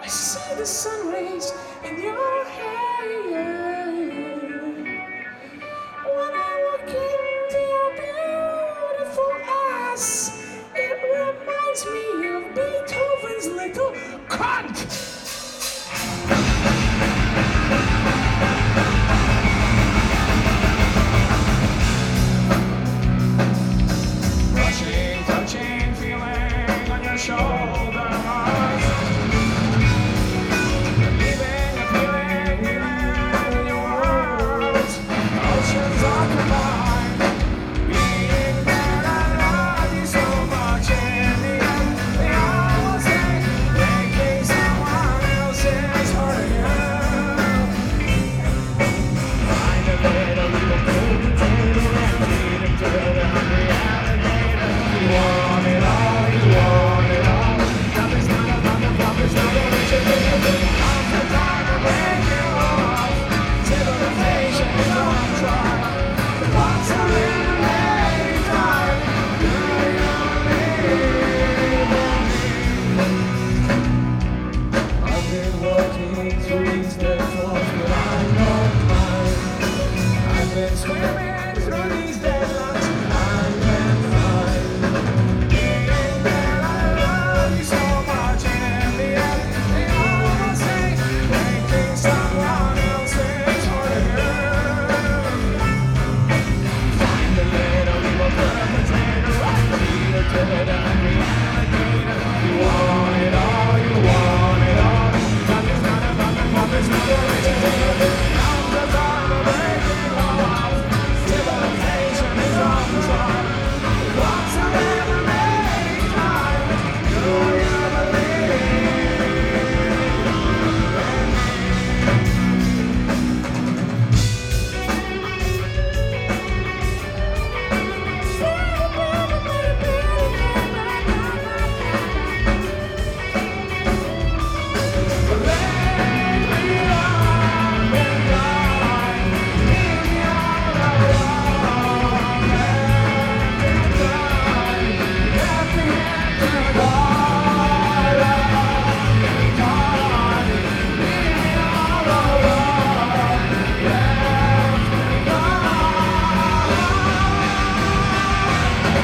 I see the sun rays in your hair.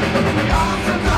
The arms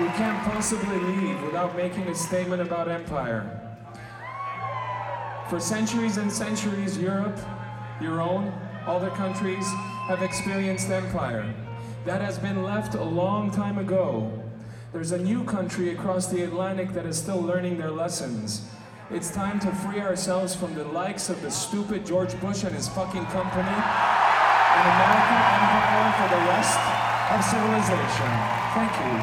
We can't possibly leave without making a statement about empire. For centuries and centuries, Europe, your own, other countries have experienced empire. That has been left a long time ago. There's a new country across the Atlantic that is still learning their lessons. It's time to free ourselves from the likes of the stupid George Bush and his fucking company, an American empire for the rest of civilization. Thank you.